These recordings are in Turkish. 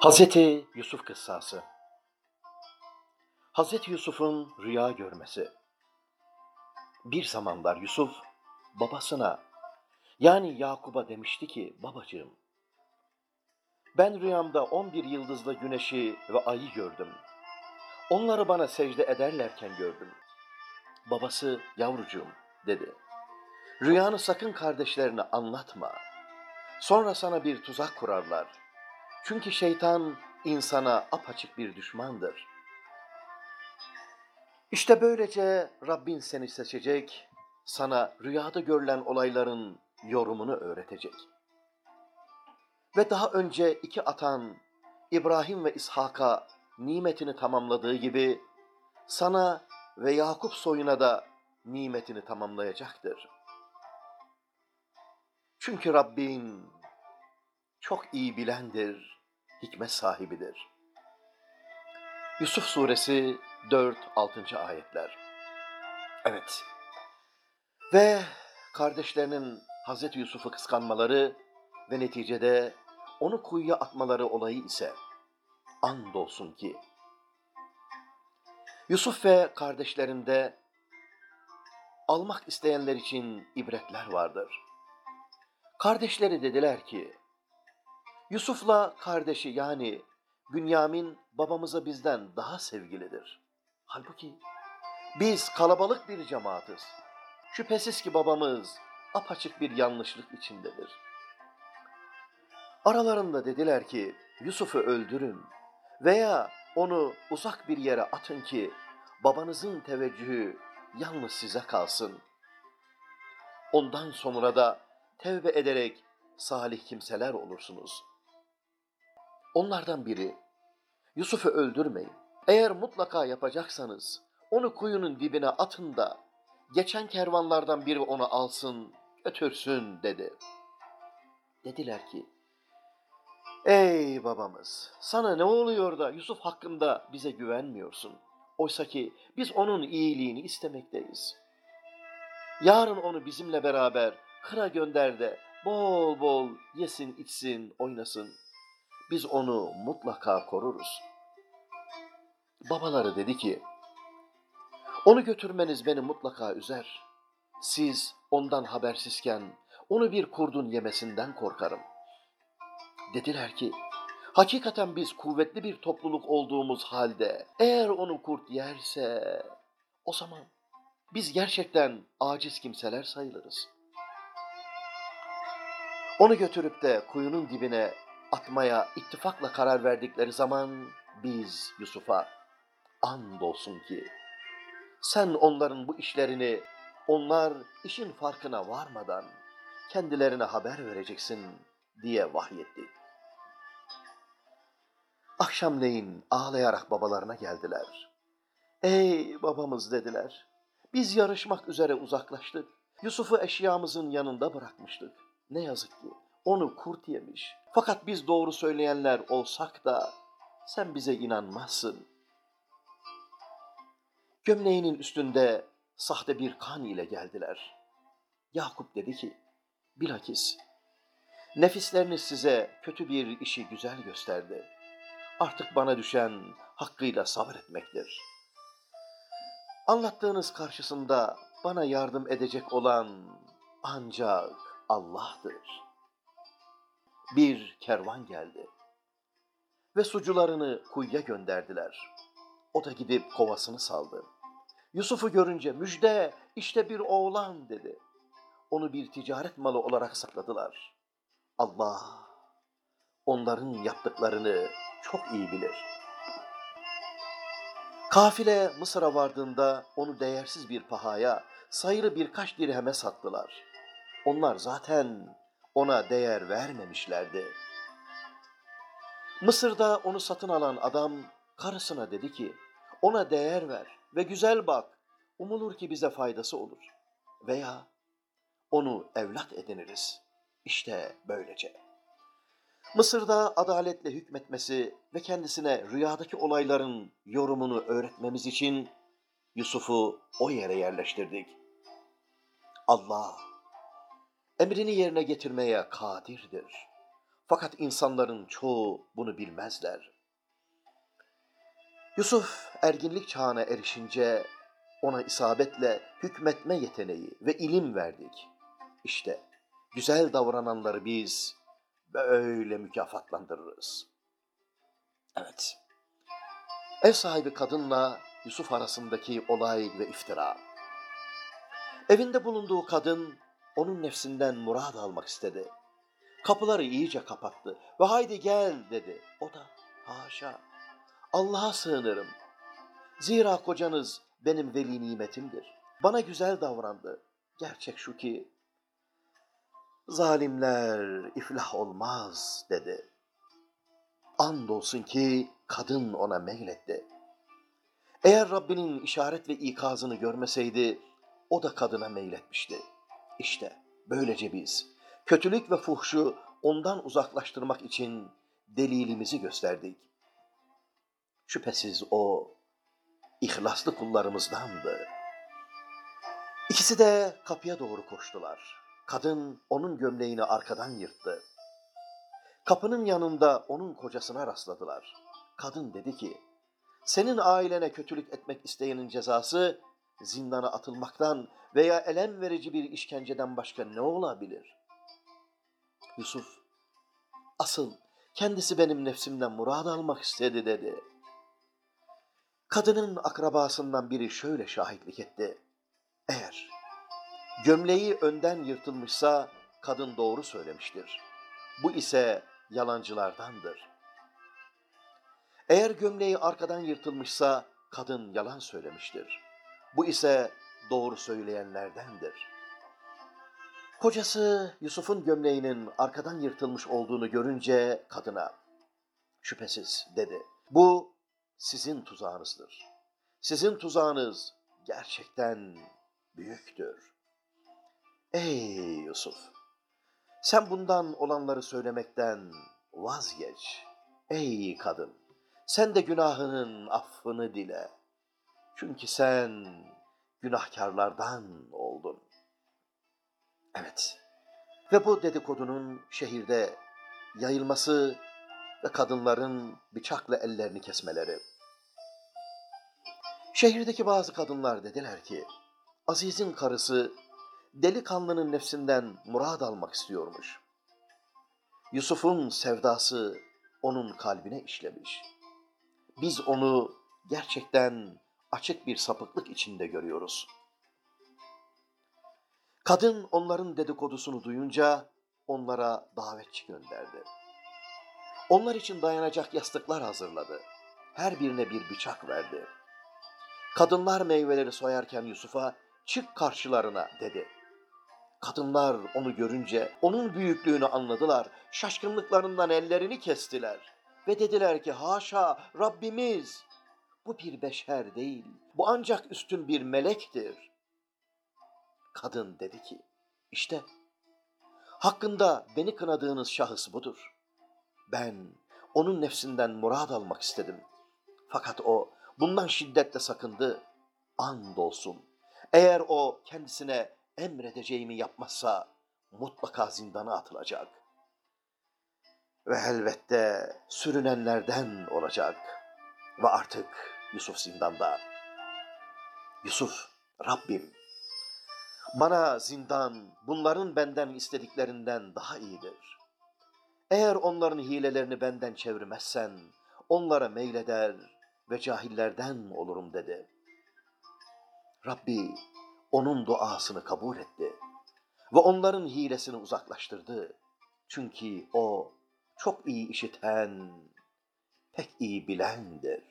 Hazreti Yusuf kıssası Hazreti Yusuf'un rüya görmesi Bir zamanlar Yusuf babasına yani Yakub'a demişti ki babacığım ben rüyamda on bir yıldızlı güneşi ve ayı gördüm. Onları bana secde ederlerken gördüm. Babası yavrucuğum dedi. Rüyanı sakın kardeşlerine anlatma. Sonra sana bir tuzak kurarlar. Çünkü şeytan insana apaçık bir düşmandır. İşte böylece Rabbin seni seçecek, sana rüyada görülen olayların yorumunu öğretecek. Ve daha önce iki atan İbrahim ve İshak'a nimetini tamamladığı gibi sana ve Yakup soyuna da nimetini tamamlayacaktır. Çünkü Rabbin çok iyi bilendir, hikmet sahibidir. Yusuf Suresi 4-6. ayetler. Evet. Ve kardeşlerinin Hazreti Yusuf'u kıskanmaları ve neticede onu kuyuya atmaları olayı ise andolsun ki Yusuf ve kardeşlerinde almak isteyenler için ibretler vardır. Kardeşleri dediler ki, Yusuf'la kardeşi yani Bünyamin babamıza bizden daha sevgilidir. Halbuki biz kalabalık bir cemaatiz. Şüphesiz ki babamız apaçık bir yanlışlık içindedir. Aralarında dediler ki Yusuf'u öldürün veya onu uzak bir yere atın ki babanızın teveccühü yalnız size kalsın. Ondan sonra da tevbe ederek salih kimseler olursunuz. Onlardan biri, Yusuf'u öldürmeyin. Eğer mutlaka yapacaksanız onu kuyunun dibine atın da geçen kervanlardan biri onu alsın, götürsün dedi. Dediler ki, Ey babamız, sana ne oluyor da Yusuf hakkında bize güvenmiyorsun? Oysa ki biz onun iyiliğini istemekteyiz. Yarın onu bizimle beraber kıra gönder de bol bol yesin, içsin, oynasın. Biz onu mutlaka koruruz. Babaları dedi ki, onu götürmeniz beni mutlaka üzer. Siz ondan habersizken onu bir kurdun yemesinden korkarım. Dediler ki, hakikaten biz kuvvetli bir topluluk olduğumuz halde eğer onu kurt yerse o zaman biz gerçekten aciz kimseler sayılırız. Onu götürüp de kuyunun dibine atmaya ittifakla karar verdikleri zaman biz Yusuf'a andolsun ki sen onların bu işlerini onlar işin farkına varmadan kendilerine haber vereceksin diye vahyettik. Akşamleyin ağlayarak babalarına geldiler. Ey babamız dediler. Biz yarışmak üzere uzaklaştık. Yusuf'u eşyamızın yanında bırakmıştık. Ne yazık ki onu kurt yemiş. Fakat biz doğru söyleyenler olsak da sen bize inanmazsın. Gömleğinin üstünde sahte bir kan ile geldiler. Yakup dedi ki, bilakis nefisleriniz size kötü bir işi güzel gösterdi. Artık bana düşen hakkıyla sabretmektir. Anlattığınız karşısında bana yardım edecek olan ancak Allah'tır. Bir kervan geldi ve sucularını kuyuya gönderdiler. O da gidip kovasını saldı. Yusuf'u görünce müjde işte bir oğlan dedi. Onu bir ticaret malı olarak sakladılar. Allah onların yaptıklarını çok iyi bilir. Kafile Mısır'a vardığında onu değersiz bir pahaya, sayılı birkaç dirheme sattılar. Onlar zaten ona değer vermemişlerdi. Mısır'da onu satın alan adam karısına dedi ki, ona değer ver ve güzel bak, umulur ki bize faydası olur. Veya onu evlat ediniriz. İşte böylece. Mısır'da adaletle hükmetmesi ve kendisine rüyadaki olayların yorumunu öğretmemiz için Yusuf'u o yere yerleştirdik. Allah emrini yerine getirmeye kadirdir. Fakat insanların çoğu bunu bilmezler. Yusuf erginlik çağına erişince ona isabetle hükmetme yeteneği ve ilim verdik. İşte güzel davrananları biz böyle mükafatlandırırız. Evet. Ev sahibi kadınla Yusuf arasındaki olay ve iftira. Evinde bulunduğu kadın onun nefsinden murad almak istedi. Kapıları iyice kapattı ve haydi gel dedi. O da haşa Allah'a sığınırım. Zira kocanız benim veli nimetimdir. Bana güzel davrandı. Gerçek şu ki zalimler iflah olmaz dedi. Andolsun ki kadın ona meyletti. Eğer Rabbinin işaret ve ikazını görmeseydi o da kadına meyletmişti. İşte böylece biz kötülük ve fuhşu ondan uzaklaştırmak için delilimizi gösterdik. Şüphesiz o ihlaslı kullarımızdandı. İkisi de kapıya doğru koştular. Kadın onun gömleğini arkadan yırttı. Kapının yanında onun kocasına rastladılar. Kadın dedi ki, senin ailene kötülük etmek isteyenin cezası zindana atılmaktan veya elem verici bir işkenceden başka ne olabilir? Yusuf, asıl kendisi benim nefsimden murad almak istedi dedi. Kadının akrabasından biri şöyle şahitlik etti. Gömleği önden yırtılmışsa kadın doğru söylemiştir. Bu ise yalancılardandır. Eğer gömleği arkadan yırtılmışsa kadın yalan söylemiştir. Bu ise doğru söyleyenlerdendir. Kocası Yusuf'un gömleğinin arkadan yırtılmış olduğunu görünce kadına, şüphesiz dedi, bu sizin tuzağınızdır. Sizin tuzağınız gerçekten büyüktür. Ey Yusuf! Sen bundan olanları söylemekten vazgeç. Ey kadın! Sen de günahının affını dile. Çünkü sen günahkarlardan oldun. Evet. Ve bu dedikodunun şehirde yayılması ve kadınların bıçakla ellerini kesmeleri. Şehirdeki bazı kadınlar dediler ki, Aziz'in karısı delikanlının nefsinden murad almak istiyormuş. Yusuf'un sevdası onun kalbine işlemiş. Biz onu gerçekten açık bir sapıklık içinde görüyoruz. Kadın onların dedikodusunu duyunca onlara davetçi gönderdi. Onlar için dayanacak yastıklar hazırladı. Her birine bir bıçak verdi. Kadınlar meyveleri soyarken Yusuf'a çık karşılarına dedi. Kadınlar onu görünce onun büyüklüğünü anladılar. Şaşkınlıklarından ellerini kestiler. Ve dediler ki haşa Rabbimiz bu bir beşer değil. Bu ancak üstün bir melektir. Kadın dedi ki işte hakkında beni kınadığınız şahıs budur. Ben onun nefsinden murad almak istedim. Fakat o bundan şiddetle sakındı. Andolsun. Eğer o kendisine emredeceğimi yapmazsa mutlaka zindana atılacak. Ve elbette sürünenlerden olacak. Ve artık Yusuf zindanda. Yusuf, Rabbim, bana zindan bunların benden istediklerinden daha iyidir. Eğer onların hilelerini benden çevirmezsen, onlara meyleder ve cahillerden olurum dedi. Rabbi onun duasını kabul etti ve onların hilesini uzaklaştırdı. Çünkü o çok iyi işiten, pek iyi bilendir.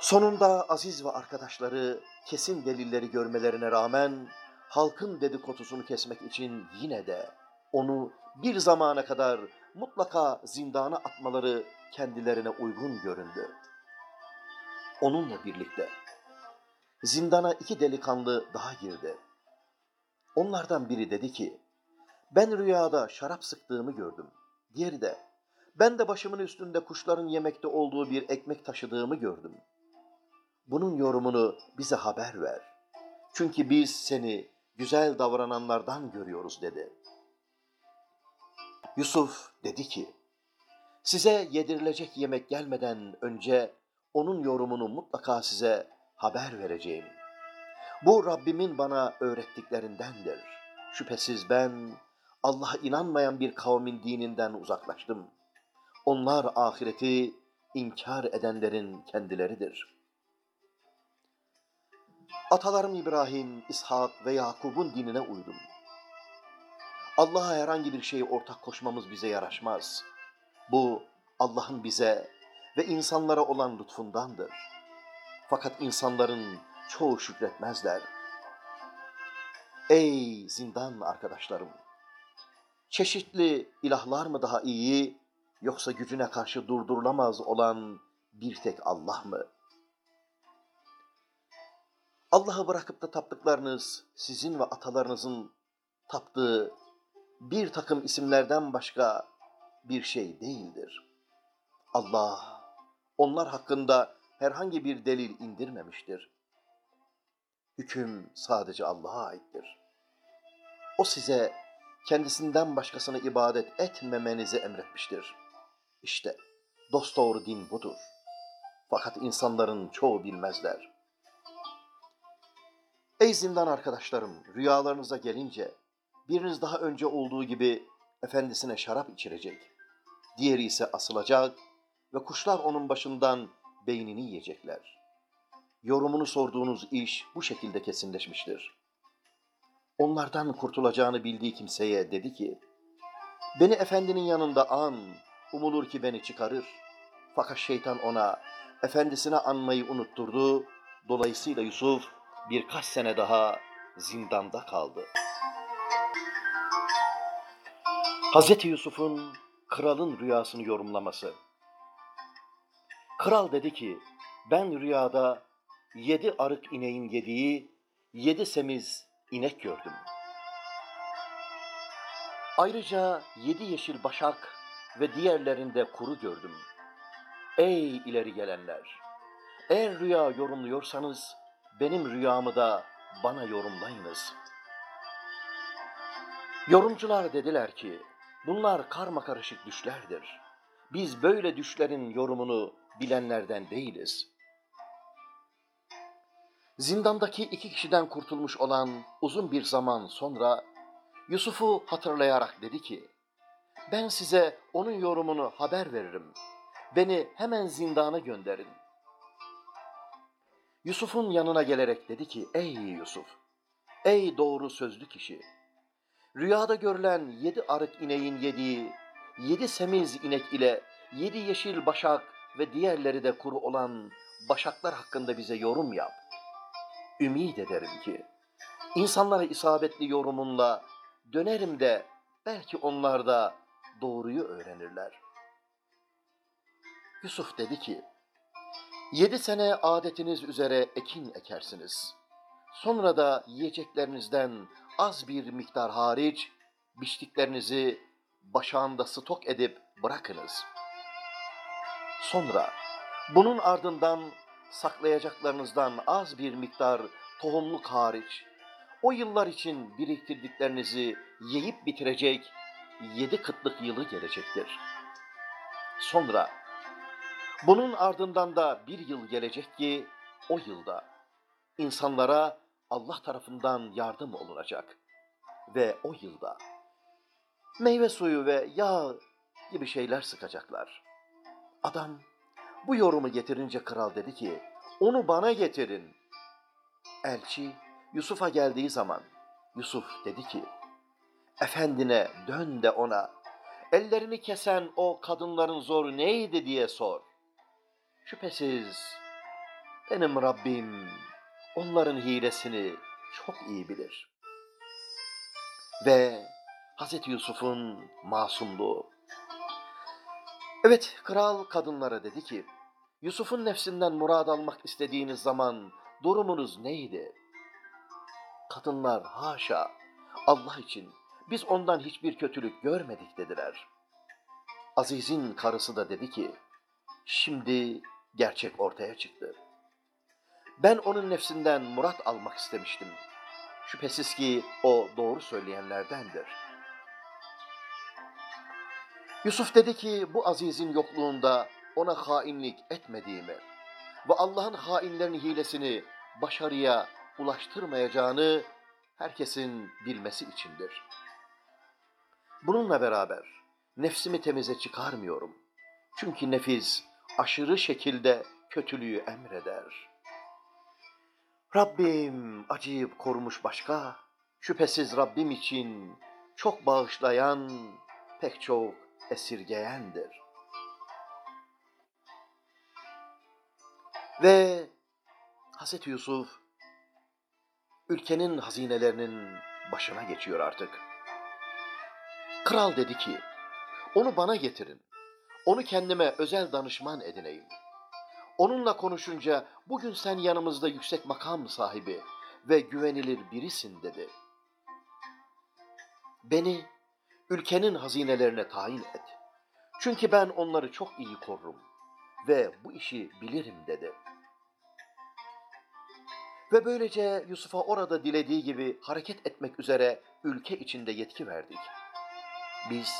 Sonunda Aziz ve arkadaşları kesin delilleri görmelerine rağmen halkın dedikodusunu kesmek için yine de onu bir zamana kadar mutlaka zindana atmaları kendilerine uygun göründü. Onunla birlikte zindana iki delikanlı daha girdi. Onlardan biri dedi ki, ben rüyada şarap sıktığımı gördüm. Diğeri de, ben de başımın üstünde kuşların yemekte olduğu bir ekmek taşıdığımı gördüm. Bunun yorumunu bize haber ver. Çünkü biz seni güzel davrananlardan görüyoruz dedi. Yusuf dedi ki, size yedirilecek yemek gelmeden önce onun yorumunu mutlaka size haber vereceğim. Bu Rabbimin bana öğrettiklerindendir. Şüphesiz ben Allah'a inanmayan bir kavmin dininden uzaklaştım. Onlar ahireti inkar edenlerin kendileridir. Atalarım İbrahim, İshak ve Yakub'un dinine uydum. Allah'a herhangi bir şeyi ortak koşmamız bize yaraşmaz. Bu Allah'ın bize ve insanlara olan lütfundandır. Fakat insanların çoğu şükretmezler. Ey zindan arkadaşlarım! Çeşitli ilahlar mı daha iyi yoksa gücüne karşı durdurulamaz olan bir tek Allah mı? Allah'ı bırakıp da taptıklarınız sizin ve atalarınızın taptığı bir takım isimlerden başka bir şey değildir. Allah onlar hakkında herhangi bir delil indirmemiştir. Hüküm sadece Allah'a aittir. O size kendisinden başkasına ibadet etmemenizi emretmiştir. İşte dosdoğru din budur. Fakat insanların çoğu bilmezler. Ey zindan arkadaşlarım, rüyalarınıza gelince biriniz daha önce olduğu gibi efendisine şarap içirecek. Diğeri ise asılacak ve kuşlar onun başından beynini yiyecekler. Yorumunu sorduğunuz iş bu şekilde kesinleşmiştir. Onlardan kurtulacağını bildiği kimseye dedi ki, Beni efendinin yanında an, umulur ki beni çıkarır. Fakat şeytan ona efendisine anmayı unutturdu. Dolayısıyla Yusuf birkaç sene daha zindanda kaldı. Hazreti Yusuf'un kralın rüyasını yorumlaması. Kral dedi ki, ben rüyada yedi arık ineğin yediği yedi semiz inek gördüm. Ayrıca yedi yeşil başak ve diğerlerinde kuru gördüm. Ey ileri gelenler! Eğer rüya yorumluyorsanız benim rüyamı da bana yorumlayınız. Yorumcular dediler ki, bunlar karma karışık düşlerdir. Biz böyle düşlerin yorumunu bilenlerden değiliz. Zindandaki iki kişiden kurtulmuş olan uzun bir zaman sonra Yusuf'u hatırlayarak dedi ki, ben size onun yorumunu haber veririm. Beni hemen zindana gönderin. Yusuf'un yanına gelerek dedi ki, ey Yusuf, ey doğru sözlü kişi, rüyada görülen yedi arık ineğin yediği, yedi semiz inek ile yedi yeşil başak ve diğerleri de kuru olan başaklar hakkında bize yorum yap. Ümid ederim ki, insanlara isabetli yorumunla dönerim de belki onlar da doğruyu öğrenirler. Yusuf dedi ki, Yedi sene adetiniz üzere ekin ekersiniz. Sonra da yiyeceklerinizden az bir miktar hariç biçtiklerinizi başağında stok edip bırakınız. Sonra bunun ardından saklayacaklarınızdan az bir miktar tohumluk hariç o yıllar için biriktirdiklerinizi yiyip bitirecek yedi kıtlık yılı gelecektir. Sonra bunun ardından da bir yıl gelecek ki o yılda insanlara Allah tarafından yardım olunacak. Ve o yılda meyve suyu ve yağ gibi şeyler sıkacaklar. Adam bu yorumu getirince kral dedi ki, onu bana getirin. Elçi Yusuf'a geldiği zaman Yusuf dedi ki, efendine dön de ona, ellerini kesen o kadınların zoru neydi diye sor. Şüphesiz benim Rabbim onların hilesini çok iyi bilir. Ve Hazreti Yusuf'un masumluğu. Evet, kral kadınlara dedi ki, Yusuf'un nefsinden murad almak istediğiniz zaman durumunuz neydi? Kadınlar haşa, Allah için biz ondan hiçbir kötülük görmedik dediler. Aziz'in karısı da dedi ki, şimdi gerçek ortaya çıktı. Ben onun nefsinden murat almak istemiştim. Şüphesiz ki o doğru söyleyenlerdendir. Yusuf dedi ki bu azizin yokluğunda ona hainlik etmediğimi ve Allah'ın hainlerin hilesini başarıya ulaştırmayacağını herkesin bilmesi içindir. Bununla beraber nefsimi temize çıkarmıyorum. Çünkü nefis aşırı şekilde kötülüğü emreder. Rabbim acıyıp korumuş başka, şüphesiz Rabbim için çok bağışlayan, pek çok esirgeyendir. Ve Hazreti Yusuf ülkenin hazinelerinin başına geçiyor artık. Kral dedi ki, onu bana getirin. Onu kendime özel danışman edineyim. Onunla konuşunca bugün sen yanımızda yüksek makam sahibi ve güvenilir birisin dedi. Beni ülkenin hazinelerine tayin et. Çünkü ben onları çok iyi korurum ve bu işi bilirim dedi. Ve böylece Yusuf'a orada dilediği gibi hareket etmek üzere ülke içinde yetki verdik. Biz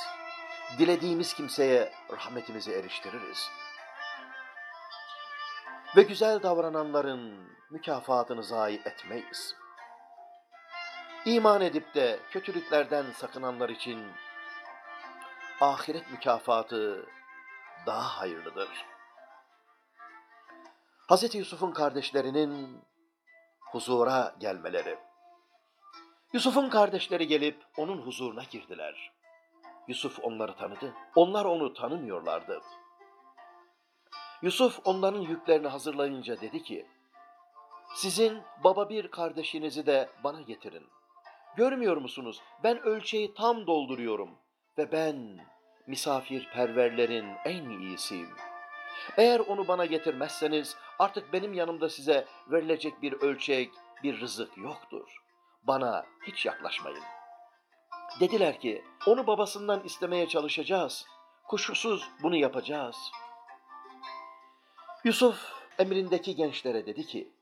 dilediğimiz kimseye rahmetimizi eriştiririz. Ve güzel davrananların mükafatını zayi etmeyiz. İman edip de kötülüklerden sakınanlar için ahiret mükafatı daha hayırlıdır. Hz. Yusuf'un kardeşlerinin huzura gelmeleri. Yusuf'un kardeşleri gelip onun huzuruna girdiler. Yusuf onları tanıdı. Onlar onu tanımıyorlardı. Yusuf onların yüklerini hazırlayınca dedi ki, Sizin baba bir kardeşinizi de bana getirin. Görmüyor musunuz? Ben ölçeği tam dolduruyorum ve ben misafirperverlerin en iyisiyim. Eğer onu bana getirmezseniz artık benim yanımda size verilecek bir ölçek, bir rızık yoktur. Bana hiç yaklaşmayın. Dediler ki, onu babasından istemeye çalışacağız. Kuşkusuz bunu yapacağız. Yusuf emrindeki gençlere dedi ki,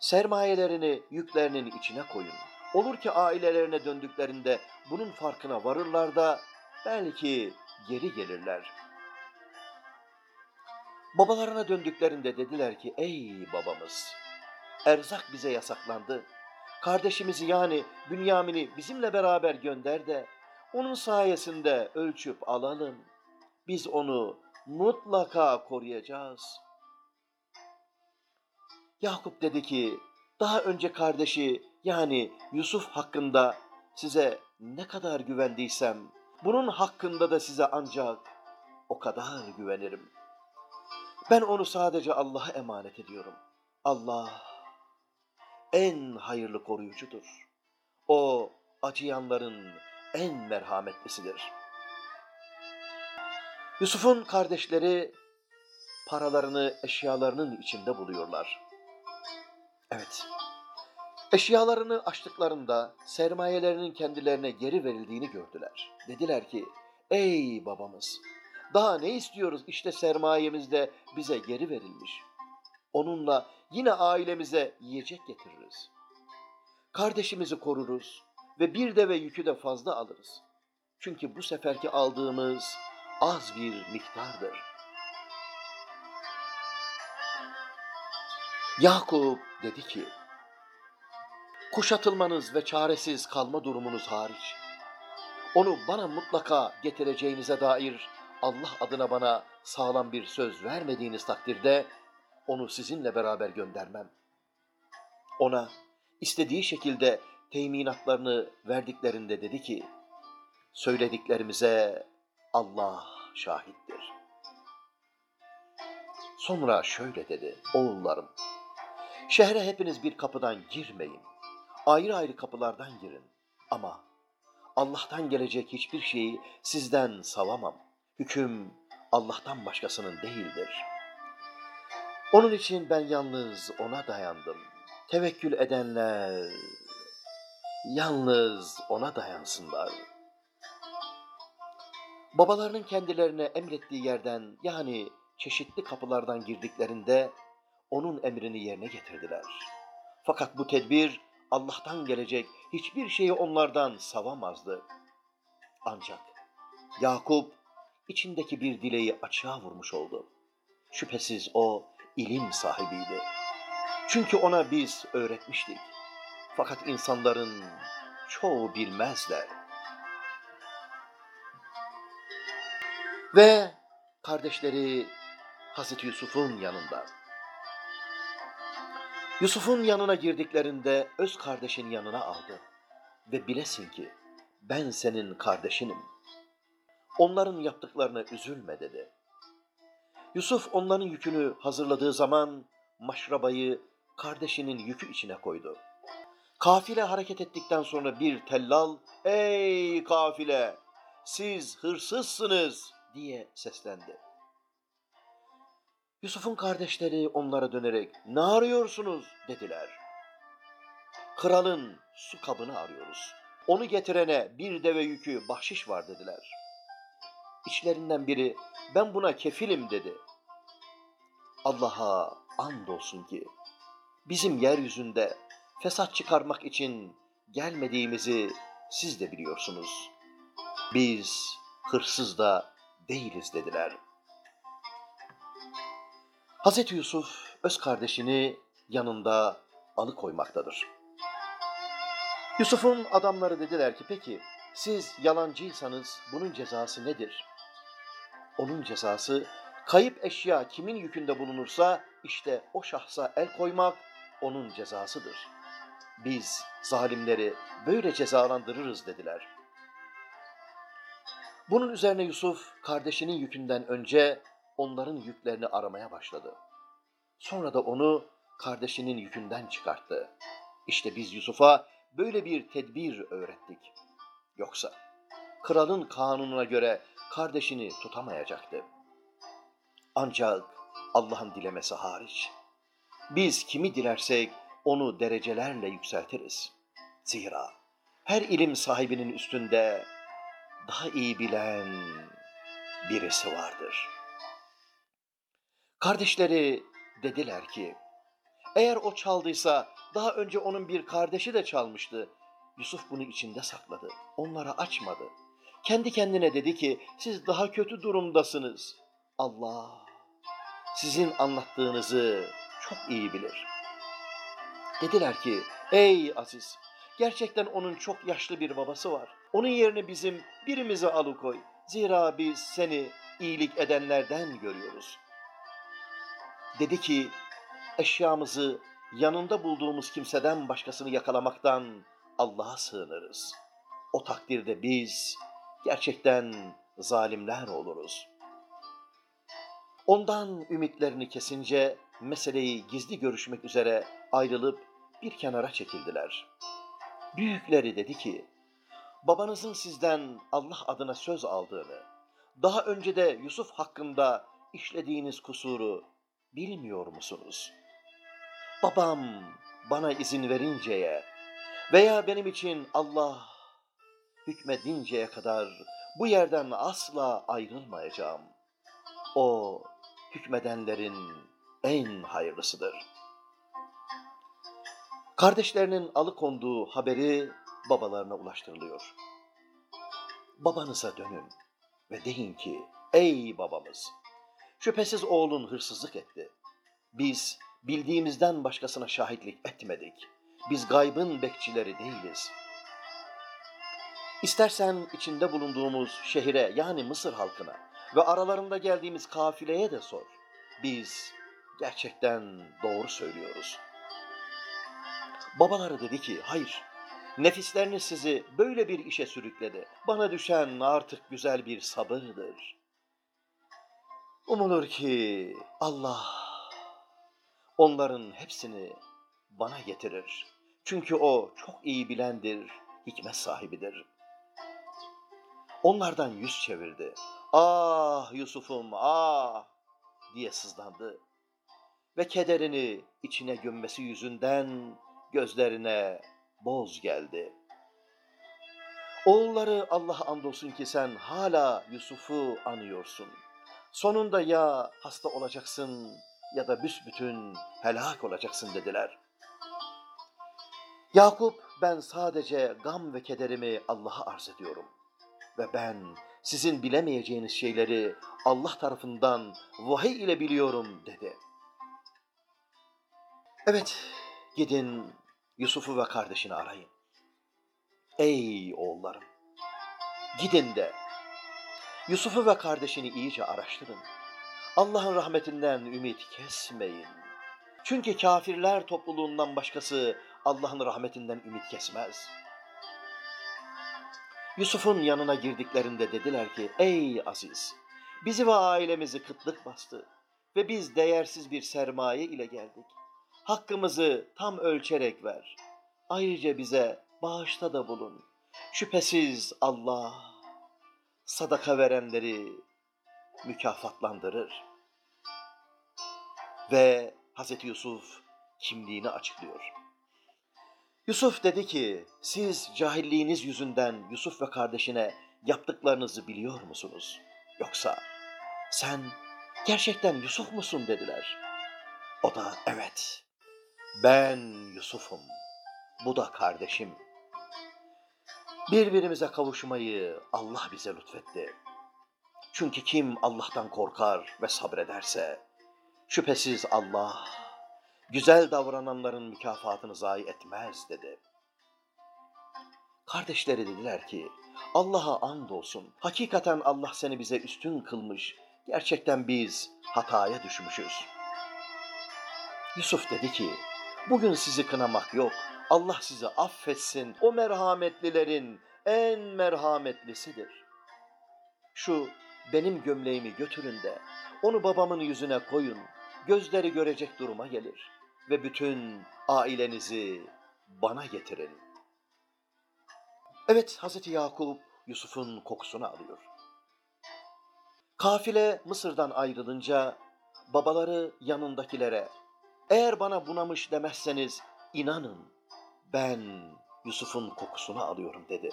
sermayelerini yüklerinin içine koyun. Olur ki ailelerine döndüklerinde bunun farkına varırlar da belki geri gelirler. Babalarına döndüklerinde dediler ki ey babamız erzak bize yasaklandı. Kardeşimizi yani Bünyamin'i bizimle beraber gönder de onun sayesinde ölçüp alalım. Biz onu mutlaka koruyacağız. Yakup dedi ki daha önce kardeşi yani Yusuf hakkında size ne kadar güvendiysem bunun hakkında da size ancak o kadar güvenirim. Ben onu sadece Allah'a emanet ediyorum. Allah en hayırlı koruyucudur. O acıyanların en merhametlisidir. Yusuf'un kardeşleri paralarını eşyalarının içinde buluyorlar. Evet, eşyalarını açtıklarında sermayelerinin kendilerine geri verildiğini gördüler. Dediler ki, ey babamız, daha ne istiyoruz işte sermayemiz de bize geri verilmiş. Onunla yine ailemize yiyecek getiririz. Kardeşimizi koruruz ve bir deve yükü de fazla alırız. Çünkü bu seferki aldığımız az bir miktardır. Yakup dedi ki, kuşatılmanız ve çaresiz kalma durumunuz hariç, onu bana mutlaka getireceğinize dair Allah adına bana sağlam bir söz vermediğiniz takdirde onu sizinle beraber göndermem. Ona istediği şekilde teminatlarını verdiklerinde dedi ki, söylediklerimize Allah şahittir. Sonra şöyle dedi, oğullarım, şehre hepiniz bir kapıdan girmeyin, ayrı ayrı kapılardan girin ama Allah'tan gelecek hiçbir şeyi sizden savamam. Hüküm Allah'tan başkasının değildir. Onun için ben yalnız ona dayandım. Tevekkül edenler yalnız ona dayansınlar. Babalarının kendilerine emrettiği yerden yani çeşitli kapılardan girdiklerinde onun emrini yerine getirdiler. Fakat bu tedbir Allah'tan gelecek hiçbir şeyi onlardan savamazdı. Ancak Yakup içindeki bir dileği açığa vurmuş oldu. Şüphesiz o ilim sahibiydi. Çünkü ona biz öğretmiştik. Fakat insanların çoğu bilmezler. Ve kardeşleri Hazreti Yusuf'un yanında. Yusuf'un yanına girdiklerinde öz kardeşin yanına aldı. Ve bilesin ki ben senin kardeşinim. Onların yaptıklarına üzülme dedi. Yusuf onların yükünü hazırladığı zaman maşrabayı kardeşinin yükü içine koydu. Kafile hareket ettikten sonra bir tellal, ''Ey kafile, siz hırsızsınız!'' diye seslendi. Yusuf'un kardeşleri onlara dönerek ne arıyorsunuz dediler. Kralın su kabını arıyoruz. Onu getirene bir deve yükü bahşiş var dediler. İçlerinden biri ben buna kefilim dedi. Allah'a andolsun ki bizim yeryüzünde fesat çıkarmak için gelmediğimizi siz de biliyorsunuz. Biz hırsız da değiliz dediler. Hazreti Yusuf öz kardeşini yanında alıkoymaktadır. Yusuf'un adamları dediler ki peki siz yalancıysanız bunun cezası nedir? Onun cezası kayıp eşya kimin yükünde bulunursa işte o şahsa el koymak onun cezasıdır. Biz zalimleri böyle cezalandırırız dediler. Bunun üzerine Yusuf kardeşinin yükünden önce onların yüklerini aramaya başladı. Sonra da onu kardeşinin yükünden çıkarttı. İşte biz Yusuf'a böyle bir tedbir öğrettik. Yoksa kralın kanununa göre kardeşini tutamayacaktı. Ancak Allah'ın dilemesi hariç. Biz kimi dilersek onu derecelerle yükseltiriz. Zira her ilim sahibinin üstünde daha iyi bilen birisi vardır. Kardeşleri dediler ki, eğer o çaldıysa daha önce onun bir kardeşi de çalmıştı. Yusuf bunu içinde sakladı. Onlara açmadı. Kendi kendine dedi ki siz daha kötü durumdasınız. Allah sizin anlattığınızı çok iyi bilir. Dediler ki ey Aziz gerçekten onun çok yaşlı bir babası var. Onun yerine bizim birimizi alıkoy. Zira biz seni iyilik edenlerden görüyoruz. Dedi ki eşyamızı yanında bulduğumuz kimseden başkasını yakalamaktan Allah'a sığınırız. O takdirde biz gerçekten zalimler oluruz. Ondan ümitlerini kesince meseleyi gizli görüşmek üzere ayrılıp bir kenara çekildiler. Büyükleri dedi ki, babanızın sizden Allah adına söz aldığını, daha önce de Yusuf hakkında işlediğiniz kusuru bilmiyor musunuz? Babam bana izin verinceye veya benim için Allah hükmedinceye kadar bu yerden asla ayrılmayacağım. O hükmedenlerin en hayırlısıdır. Kardeşlerinin alıkonduğu haberi babalarına ulaştırılıyor. Babanıza dönün ve deyin ki, ey babamız, şüphesiz oğlun hırsızlık etti. Biz bildiğimizden başkasına şahitlik etmedik. Biz gaybın bekçileri değiliz. İstersen içinde bulunduğumuz şehire yani Mısır halkına ve aralarında geldiğimiz kafileye de sor. Biz gerçekten doğru söylüyoruz. Babaları dedi ki hayır nefisleriniz sizi böyle bir işe sürükledi. Bana düşen artık güzel bir sabırdır. Umulur ki Allah onların hepsini bana getirir. Çünkü o çok iyi bilendir, hikmet sahibidir. Onlardan yüz çevirdi. Ah Yusuf'um ah diye sızlandı. Ve kederini içine gömmesi yüzünden gözlerine boz geldi. Oğulları Allah'a andolsun ki sen hala Yusuf'u anıyorsun. Sonunda ya hasta olacaksın ya da büsbütün helak olacaksın dediler. Yakup ben sadece gam ve kederimi Allah'a arz ediyorum. Ve ben sizin bilemeyeceğiniz şeyleri Allah tarafından vahiy ile biliyorum dedi. Evet, gidin Yusuf'u ve kardeşini arayın. Ey oğullarım, gidin de Yusuf'u ve kardeşini iyice araştırın. Allah'ın rahmetinden ümit kesmeyin. Çünkü kafirler topluluğundan başkası Allah'ın rahmetinden ümit kesmez. Yusuf'un yanına girdiklerinde dediler ki, Ey Aziz! Bizi ve ailemizi kıtlık bastı ve biz değersiz bir sermaye ile geldik. Hakkımızı tam ölçerek ver. Ayrıca bize bağışta da bulun. Şüphesiz Allah sadaka verenleri mükafatlandırır. Ve Hazreti Yusuf kimliğini açıklıyor. Yusuf dedi ki, siz cahilliğiniz yüzünden Yusuf ve kardeşine yaptıklarınızı biliyor musunuz? Yoksa sen gerçekten Yusuf musun dediler. O da evet, ben Yusuf'um, bu da kardeşim. Birbirimize kavuşmayı Allah bize lütfetti. Çünkü kim Allah'tan korkar ve sabrederse, şüphesiz Allah güzel davrananların mükafatını zayi etmez dedi. Kardeşleri dediler ki, Allah'a and olsun. Hakikaten Allah seni bize üstün kılmış. Gerçekten biz hataya düşmüşüz. Yusuf dedi ki, bugün sizi kınamak yok. Allah sizi affetsin. O merhametlilerin en merhametlisidir. Şu benim gömleğimi götürün de onu babamın yüzüne koyun. Gözleri görecek duruma gelir ve bütün ailenizi bana getirin. Evet Hazreti Yakup Yusuf'un kokusunu alıyor. Kafile Mısır'dan ayrılınca babaları yanındakilere eğer bana bunamış demezseniz inanın ben Yusuf'un kokusunu alıyorum dedi.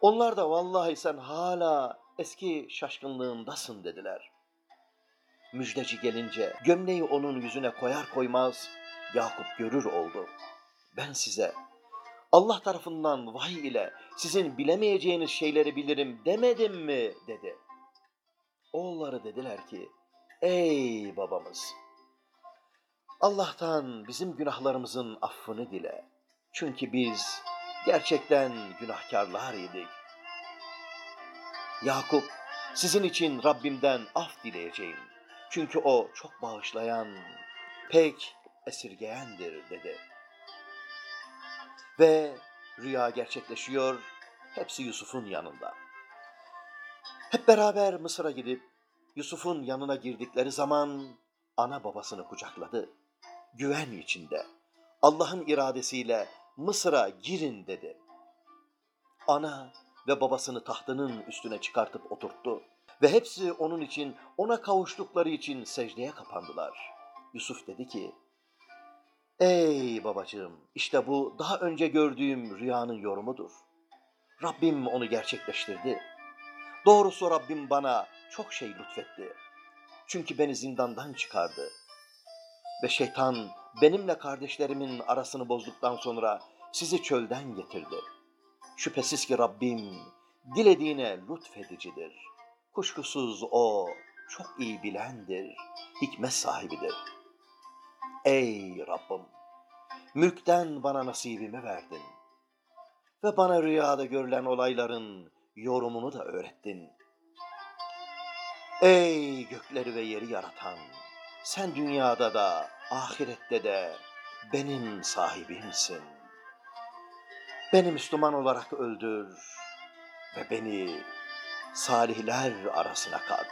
Onlar da vallahi sen hala eski şaşkınlığındasın dediler. Müjdeci gelince gömleği onun yüzüne koyar koymaz Yakup görür oldu. Ben size Allah tarafından vahiy ile sizin bilemeyeceğiniz şeyleri bilirim demedim mi dedi. Oğulları dediler ki ey babamız Allah'tan bizim günahlarımızın affını dile. Çünkü biz gerçekten günahkarlar idik. Yakup, sizin için Rabbimden af dileyeceğim. Çünkü o çok bağışlayan, pek esirgeyendir dedi. Ve rüya gerçekleşiyor, hepsi Yusuf'un yanında. Hep beraber Mısır'a gidip Yusuf'un yanına girdikleri zaman ana babasını kucakladı. Güven içinde, Allah'ın iradesiyle Mısır'a girin dedi. Ana ve babasını tahtının üstüne çıkartıp oturttu. Ve hepsi onun için, ona kavuştukları için secdeye kapandılar. Yusuf dedi ki, Ey babacığım, işte bu daha önce gördüğüm rüyanın yorumudur. Rabbim onu gerçekleştirdi. Doğrusu Rabbim bana çok şey lütfetti. Çünkü beni zindandan çıkardı. Ve şeytan benimle kardeşlerimin arasını bozduktan sonra sizi çölden getirdi. Şüphesiz ki Rabbim dilediğine lütfedicidir. Kuşkusuz O çok iyi bilendir, hikmet sahibidir. Ey Rabbim! Mülkten bana nasibimi verdin. Ve bana rüyada görülen olayların yorumunu da öğrettin. Ey gökleri ve yeri yaratan! Sen dünyada da ahirette de benim sahibimsin. Beni Müslüman olarak öldür ve beni salihler arasına kat.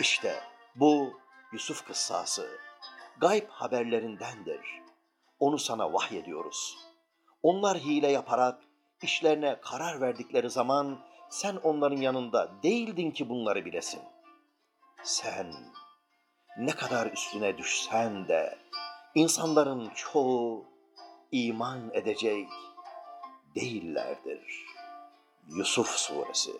İşte bu Yusuf kıssası gayb haberlerindendir. Onu sana vahyediyoruz. Onlar hile yaparak işlerine karar verdikleri zaman sen onların yanında değildin ki bunları bilesin. Sen ne kadar üstüne düşsen de insanların çoğu iman edecek değillerdir. Yusuf Suresi